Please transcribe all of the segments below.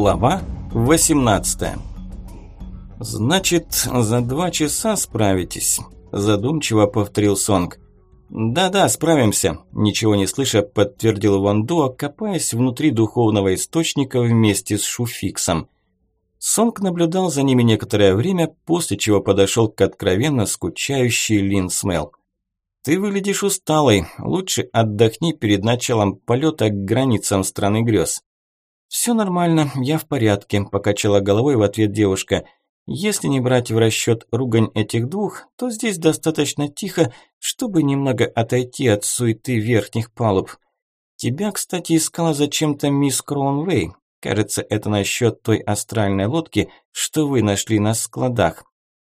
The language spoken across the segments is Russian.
Глава 18 «Значит, за два часа справитесь», – задумчиво повторил Сонг. «Да-да, справимся», – ничего не слыша, подтвердил Ван Дуа, копаясь внутри духовного источника вместе с Шуфиксом. Сонг наблюдал за ними некоторое время, после чего подошел к откровенно скучающей Лин Смел. «Ты выглядишь усталой, лучше отдохни перед началом полета к границам страны грез». «Все нормально, я в порядке», – покачала головой в ответ девушка. «Если не брать в расчет ругань этих двух, то здесь достаточно тихо, чтобы немного отойти от суеты верхних палуб. Тебя, кстати, искала зачем-то мисс Кроунвей. Кажется, это насчет той астральной лодки, что вы нашли на складах».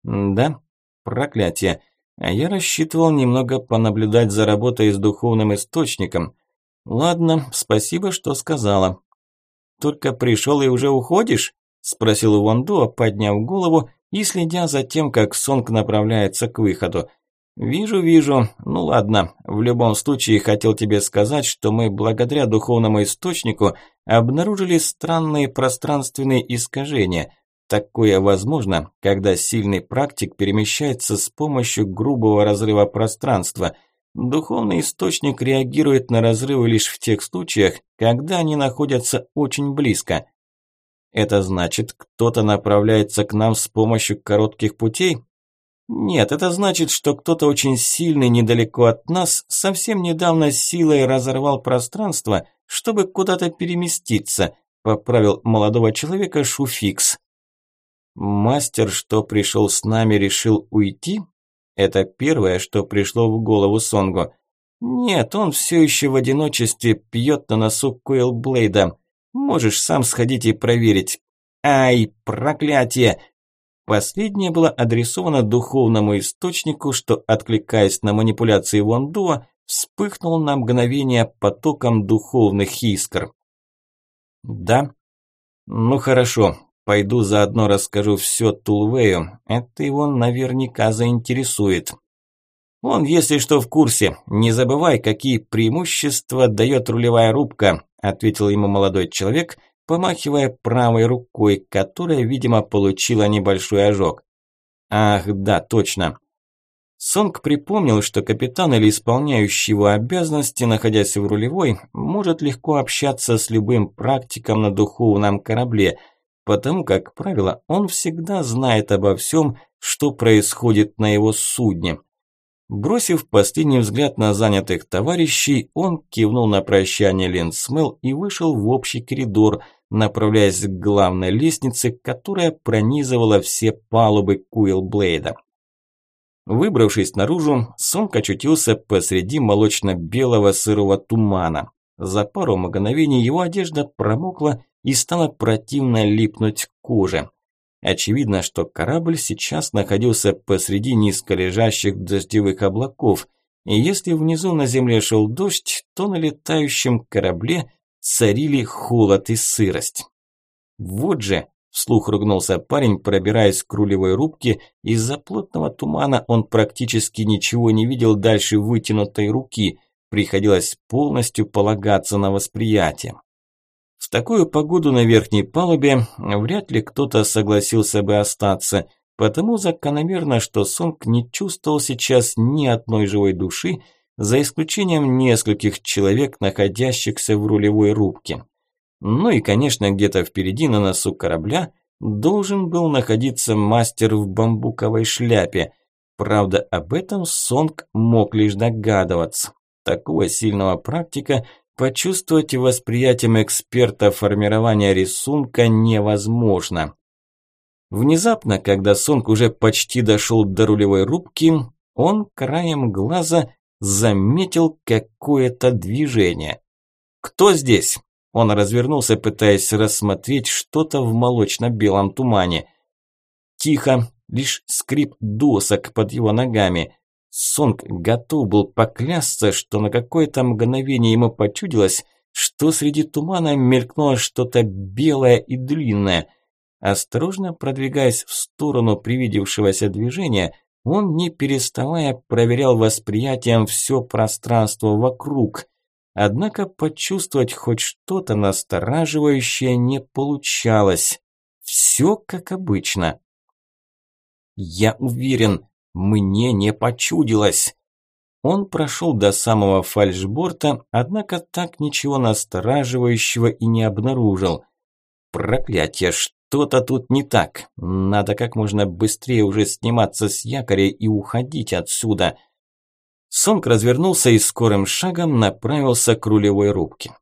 «Да? Проклятие. А я рассчитывал немного понаблюдать за работой с духовным источником. Ладно, спасибо, что сказала. «Только пришел и уже уходишь?» – спросил Вондуа, подняв голову и следя за тем, как Сонг направляется к выходу. «Вижу, вижу. Ну ладно. В любом случае хотел тебе сказать, что мы благодаря духовному источнику обнаружили странные пространственные искажения. Такое возможно, когда сильный практик перемещается с помощью грубого разрыва пространства – Духовный источник реагирует на разрывы лишь в тех случаях, когда они находятся очень близко. Это значит, кто-то направляется к нам с помощью коротких путей? Нет, это значит, что кто-то очень сильный недалеко от нас совсем недавно силой разорвал пространство, чтобы куда-то переместиться, поправил молодого человека Шуфикс. Мастер, что пришел с нами, решил уйти? Это первое, что пришло в голову Сонгу. Нет, он все еще в одиночестве пьет на носу Койлблейда. Можешь сам сходить и проверить. Ай, проклятие! Последнее было адресовано духовному источнику, что, откликаясь на манипуляции Вондуа, вспыхнул на мгновение потоком духовных искр. Да? Ну хорошо, Пойду заодно расскажу все Тулвею. Это его наверняка заинтересует. Он, если что, в курсе. Не забывай, какие преимущества дает рулевая рубка, ответил ему молодой человек, помахивая правой рукой, которая, видимо, получила небольшой ожог. Ах, да, точно. Сонг припомнил, что капитан или исполняющий его обязанности, находясь в рулевой, может легко общаться с любым практиком на духовном корабле – потому, как правило, он всегда знает обо всем, что происходит на его судне. Бросив последний взгляд на занятых товарищей, он кивнул на прощание Ленсмел и вышел в общий коридор, направляясь к главной лестнице, которая пронизывала все палубы Куилблейда. Выбравшись наружу, Сонг очутился посреди молочно-белого сырого тумана. За пару мгновений его одежда промокла и стало противно липнуть к коже. Очевидно, что корабль сейчас находился посреди низколежащих дождевых облаков, и если внизу на земле шел дождь, то на летающем корабле царили холод и сырость. Вот же, вслух ругнулся парень, пробираясь к рулевой рубке, из-за плотного тумана он практически ничего не видел дальше вытянутой руки, приходилось полностью полагаться на восприятие. В такую погоду на верхней палубе вряд ли кто-то согласился бы остаться, потому закономерно, что Сонг не чувствовал сейчас ни одной живой души, за исключением нескольких человек, находящихся в рулевой рубке. Ну и, конечно, где-то впереди на носу корабля должен был находиться мастер в бамбуковой шляпе. Правда, об этом Сонг мог лишь догадываться. Такого сильного практика – Почувствовать восприятием эксперта формирования рисунка невозможно. Внезапно, когда Сонг уже почти дошел до рулевой рубки, он краем глаза заметил какое-то движение. «Кто здесь?» Он развернулся, пытаясь рассмотреть что-то в молочно-белом тумане. Тихо, лишь скрип досок под его ногами. Сонг готов был поклясться, что на какое-то мгновение ему почудилось, что среди тумана мелькнуло что-то белое и длинное. Осторожно продвигаясь в сторону привидевшегося движения, он, не переставая, проверял восприятием все пространство вокруг. Однако почувствовать хоть что-то настораживающее не получалось. Все как обычно. Я уверен, мне не почудилось. Он прошел до самого фальшборта, однако так ничего настораживающего и не обнаружил. Проклятье, что-то тут не так. Надо как можно быстрее уже сниматься с якоря и уходить отсюда. Сонг развернулся и скорым шагом направился к рулевой рубке.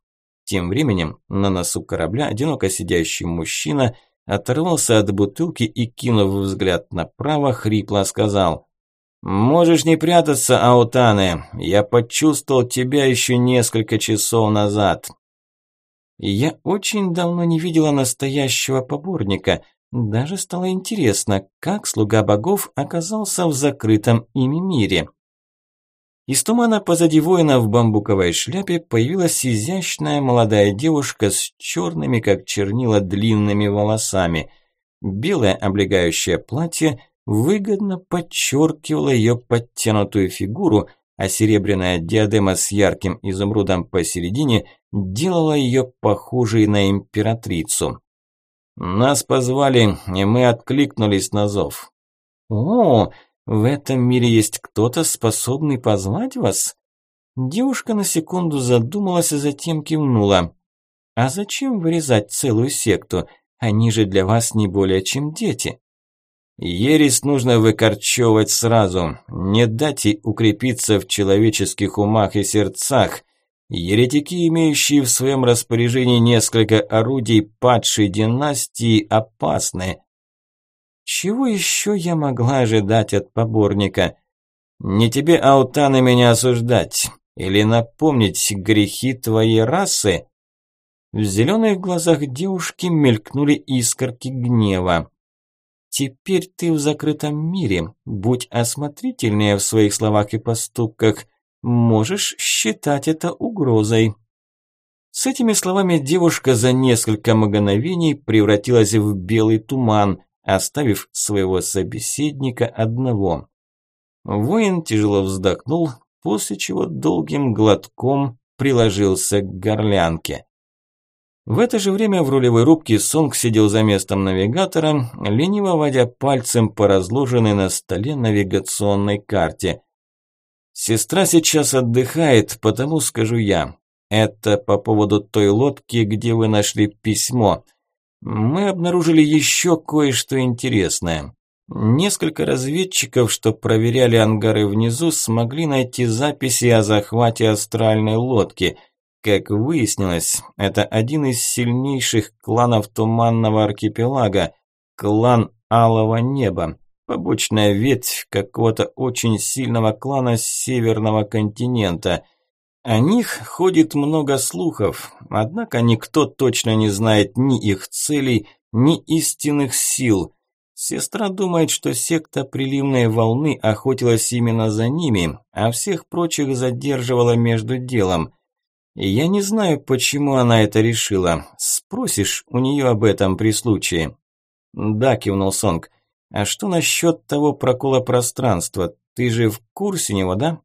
Тем временем на носу корабля одиноко сидящий мужчина оторвался от бутылки и, кинув взгляд направо, хрипло сказал «Можешь не прятаться, Аутане, я почувствовал тебя еще несколько часов назад». Я очень давно не видела настоящего поборника, даже стало интересно, как слуга богов оказался в закрытом ими мире. Из тумана позади воина в бамбуковой шляпе появилась изящная молодая девушка с черными, как чернила, длинными волосами. Белое облегающее платье выгодно подчеркивало ее подтянутую фигуру, а серебряная диадема с ярким изумрудом посередине делала ее похожей на императрицу. «Нас позвали, и мы откликнулись на зов». «О, в этом мире есть кто-то, способный позвать вас? Девушка на секунду задумалась, а затем кивнула. А зачем вырезать целую секту? Они же для вас не более чем дети. Ересь нужно выкорчевывать сразу, не дать ей укрепиться в человеческих умах и сердцах. Еретики, имеющие в своем распоряжении несколько орудий падшей династии, опасны. Чего еще я могла ожидать от поборника? Не тебе, Аутаны, меня осуждать. Или напомнить грехи твоей расы? В зеленых глазах девушки мелькнули искорки гнева. Теперь ты в закрытом мире. Будь осмотрительнее в своих словах и поступках. Можешь считать это угрозой. С этими словами девушка за несколько мгновений превратилась в белый туман, оставив своего собеседника одного. Воин тяжело вздохнул, после чего долгим глотком приложился к горлянке. В это же время в рулевой рубке Сонг сидел за местом навигатора, лениво водя пальцем по разложенной на столе навигационной карте. «Сестра сейчас отдыхает, потому скажу я. Это по поводу той лодки, где вы нашли письмо мы обнаружили еще кое-что интересное. Несколько разведчиков, что проверяли ангары внизу, смогли найти записи о захвате астральной лодки. Как выяснилось, это один из сильнейших кланов Туманного архипелага, клан Алого Неба, побочная ветвь какого-то очень сильного клана Северного континента – о них ходит много слухов, однако никто точно не знает ни их целей, ни истинных сил. Сестра думает, что секта приливной волны охотилась именно за ними, а всех прочих задерживала между делом. Я не знаю, почему она это решила. Спросишь у нее об этом при случае. Да, кивнул Сонг. А что насчет того прокола пространства? Ты же в курсе него, да?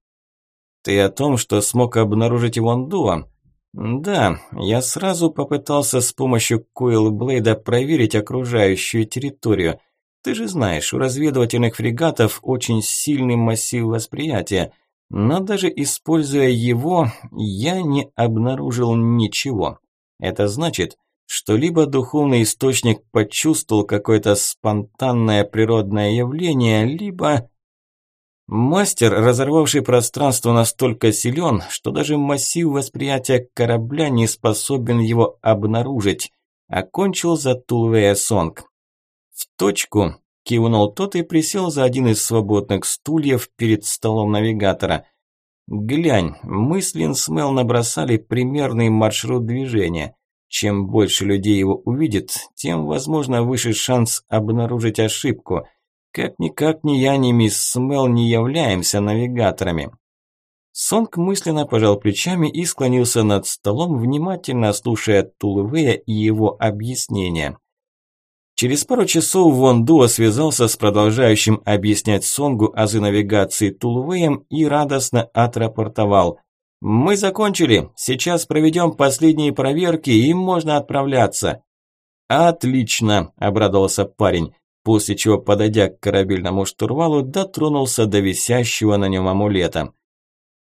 Ты о том, что смог обнаружить Вондуа? Да, я сразу попытался с помощью Койл-Блейда проверить окружающую территорию. Ты же знаешь, у разведывательных фрегатов очень сильный массив восприятия. Но даже используя его, я не обнаружил ничего. Это значит, что либо духовный источник почувствовал какое-то спонтанное природное явление, либо... Мастер, разорвавший пространство, настолько силен, что даже массив восприятия корабля не способен его обнаружить. Окончил за Тулвея Сонг. В точку кивнул тот и присел за один из свободных стульев перед столом навигатора. Глянь, мы с Линсмел набросали примерный маршрут движения. Чем больше людей его увидит, тем, возможно, выше шанс обнаружить ошибку – как-никак ни я, ни мисс Смел не являемся навигаторами. Сонг мысленно пожал плечами и склонился над столом, внимательно слушая Тулвея и его объяснения. Через пару часов Вон Дуа связался с продолжающим объяснять Сонгу азы навигации Тулвеем и радостно отрапортовал. «Мы закончили. Сейчас проведем последние проверки, и можно отправляться». «Отлично», – обрадовался парень, после чего, подойдя к корабельному штурвалу, дотронулся до висящего на нем амулета.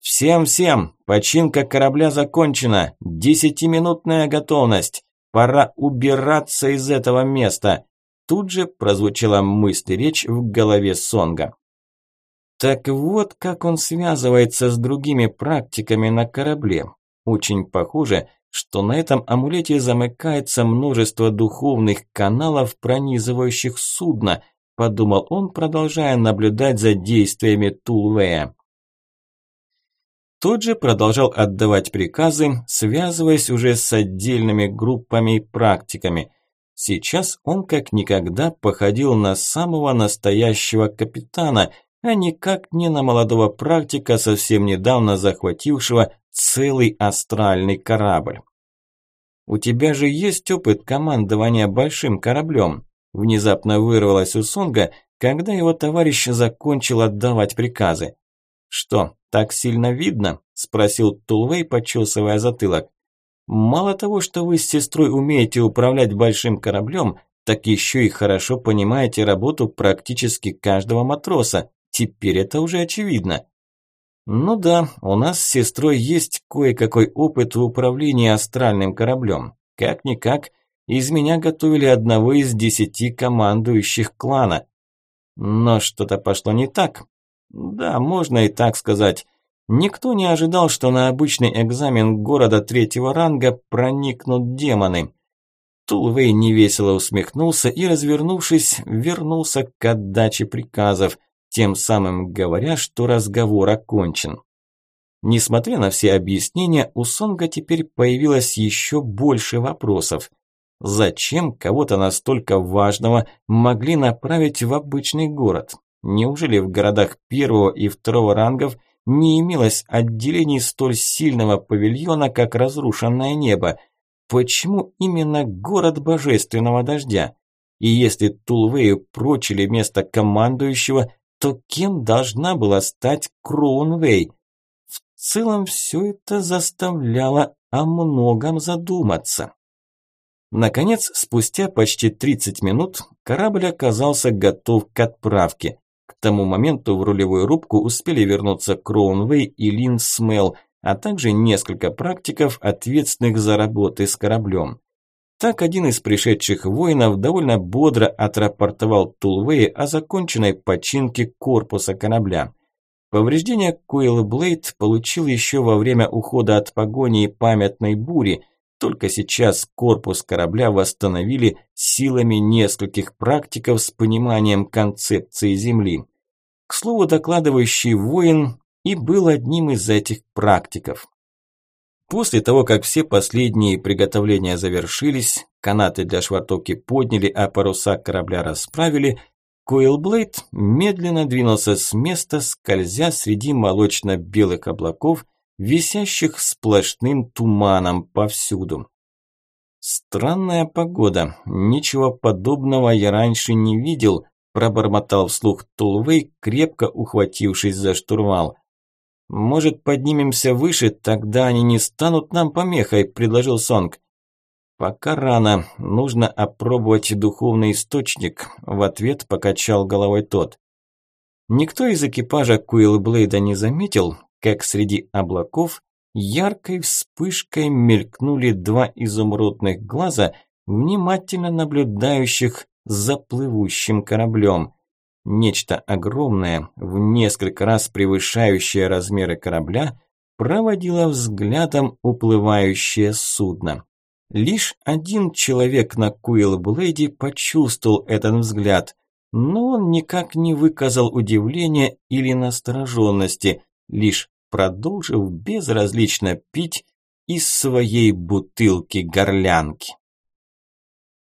«Всем-всем! Починка корабля закончена! Десятиминутная готовность! Пора убираться из этого места!» Тут же прозвучала мысль речь в голове Сонга. Так вот, как он связывается с другими практиками на корабле. Очень похоже, что на этом амулете замыкается множество духовных каналов, пронизывающих судно, подумал он, продолжая наблюдать за действиями Тулвея. Тот же продолжал отдавать приказы, связываясь уже с отдельными группами и практиками. Сейчас он как никогда походил на самого настоящего капитана – а никак не на молодого практика, совсем недавно захватившего целый астральный корабль. «У тебя же есть опыт командования большим кораблем», внезапно вырвалось у Сонга, когда его товарищ закончил отдавать приказы. «Что, так сильно видно?» – спросил Тулвей, почесывая затылок. «Мало того, что вы с сестрой умеете управлять большим кораблем, так еще и хорошо понимаете работу практически каждого матроса. Теперь это уже очевидно. Ну да, у нас с сестрой есть кое-какой опыт в управлении астральным кораблем. Как-никак, из меня готовили одного из десяти командующих клана. Но что-то пошло не так. Да, можно и так сказать. Никто не ожидал, что на обычный экзамен города третьего ранга проникнут демоны. Тулвей невесело усмехнулся и, развернувшись, вернулся к отдаче приказов – тем самым говоря, что разговор окончен. Несмотря на все объяснения, у Сонга теперь появилось еще больше вопросов. Зачем кого-то настолько важного могли направить в обычный город? Неужели в городах первого и второго рангов не имелось отделений столь сильного павильона, как разрушенное небо? Почему именно город божественного дождя? И если Тулвею прочили место командующего, то кем должна была стать Кроунвей? В целом все это заставляло о многом задуматься. Наконец, спустя почти 30 минут, корабль оказался готов к отправке. К тому моменту в рулевую рубку успели вернуться Кроунвей и Лин Смел, а также несколько практиков, ответственных за работы с кораблем. Так один из пришедших воинов довольно бодро отрапортовал Тулвее о законченной починке корпуса корабля. Повреждения Блейд получил еще во время ухода от погони и памятной бури, только сейчас корпус корабля восстановили силами нескольких практиков с пониманием концепции Земли. К слову, докладывающий воин и был одним из этих практиков. После того, как все последние приготовления завершились, канаты для швартовки подняли, а паруса корабля расправили, Коилблейд медленно двинулся с места, скользя среди молочно-белых облаков, висящих сплошным туманом повсюду. «Странная погода. Ничего подобного я раньше не видел», – пробормотал вслух Тулвей, крепко ухватившись за штурвал. «Может, поднимемся выше, тогда они не станут нам помехой», – предложил Сонг. «Пока рано, нужно опробовать духовный источник», – в ответ покачал головой тот. Никто из экипажа Куилблейда не заметил, как среди облаков яркой вспышкой мелькнули два изумрудных глаза, внимательно наблюдающих за плывущим кораблем. Нечто огромное, в несколько раз превышающее размеры корабля, проводило взглядом уплывающее судно. Лишь один человек на Куилблейде почувствовал этот взгляд, но он никак не выказал удивления или настороженности, лишь продолжив безразлично пить из своей бутылки горлянки.